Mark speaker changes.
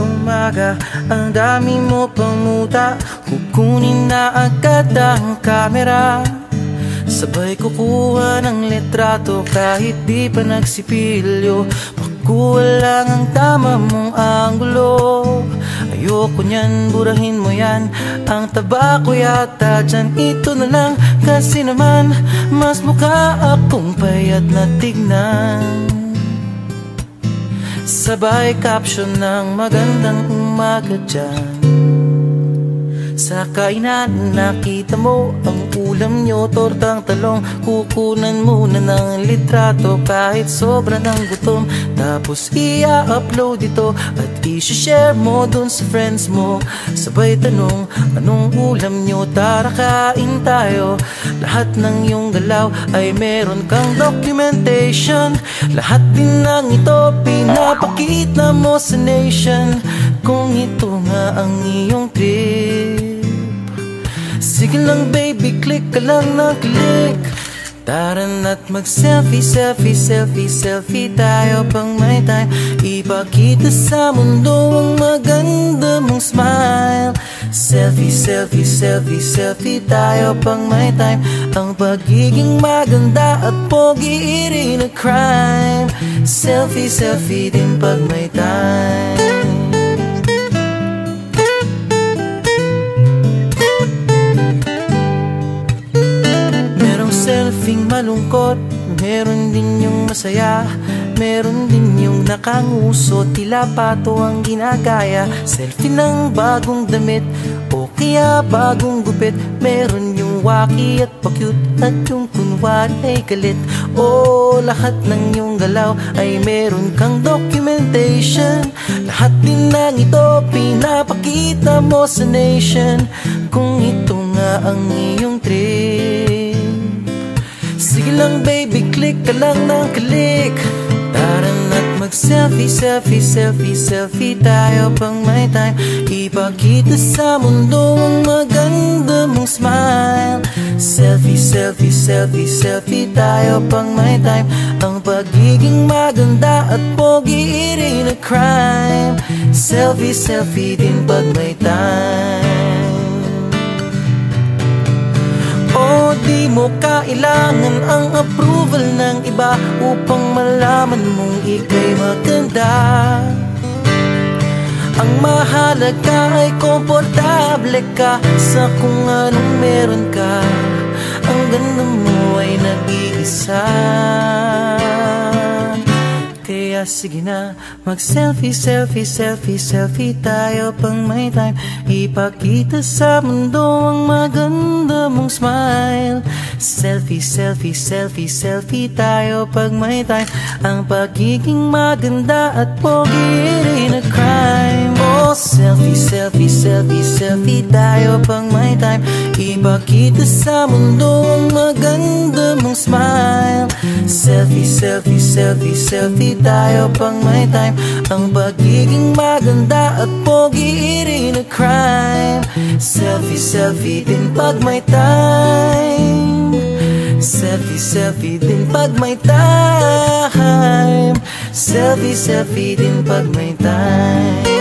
Speaker 1: umaga Ang dami mo pang muta. Kukunin na agad ang kamera. Sabay kukuha ng litrato Kahit di pa nagsipilyo. Makuha lang ang tama mong anggulo Ayoko niyan, burahin mo yan. Ang taba ko yata dyan Ito na lang. Kasi naman Mas mukha akong payat na tignan Sabay caption ng magandang umaga dyan. Sa kainan nakita mo ang ulam nyo Tortang talong. Kukunan muna ng litrato. Kahit sobra ng gutom. Tapos i-upload ito. At i-share mo dun sa friends mo. Sabay tanong anong ulam nyo? Tara kain tayo. Lahat ng iyong galaw ay meron kang documentation. Lahat din ng ito pinapakita mo sa nation. Kung ito nga ang iyong trip Sige lang baby, click ka lang na click. Tara na't mag-selfie, selfie, selfie, selfie tayo pang may time. Ipakita sa mundo ang maganda mong smile. Selfie, selfie, selfie, selfie tayo pang may time. Ang pagiging maganda at pogi rin a crime. Selfie, selfie din pag may time selfing malungkot Meron din yung masaya Meron din yung nakanguso. Tila pato ang ginagaya Selfie ng bagong damit O kaya bagong gupit. Meron yung waki at pa-cute At yung kunwari ay galit. O lahat ng yung galaw Ay meron kang documentation. Lahat din ng ito Pinapakita mo sa nation. Kung ito nga ang iyong lang baby, click ka lang ng click. Tara na't mag-selfie, selfie, selfie, selfie tayo pang may time. Ipakita sa mundo ang maganda mong smile. Selfie, selfie, selfie, selfie tayo pang may time. Ang pagiging maganda at pogi rin a crime. Selfie, selfie din pag may time di mo kailangan ang approval ng iba Upang malaman mong ikay maganda. Ang mahalaga ay komportable ka Sa kung anong meron ka. Ang ganda mo ay nag-iisa kaya sige na Mag-selfie, selfie, selfie, selfie tayo pang may time. Ipakita sa mundo ang maganda mong smile. Selfie, selfie, selfie, selfie tayo pag may time. Ang pagiging maganda at pogi rin a crime Selfie, selfie, selfie, selfie tayo pang may time. Ipakita sa mundo ang maganda mong smile. Selfie, selfie, selfie, selfie tayo pang may time. Ang pagiging maganda at pogi rin a crime. Selfie, selfie din pag may time. Selfie, selfie din pag may time. Selfie, selfie din pag may time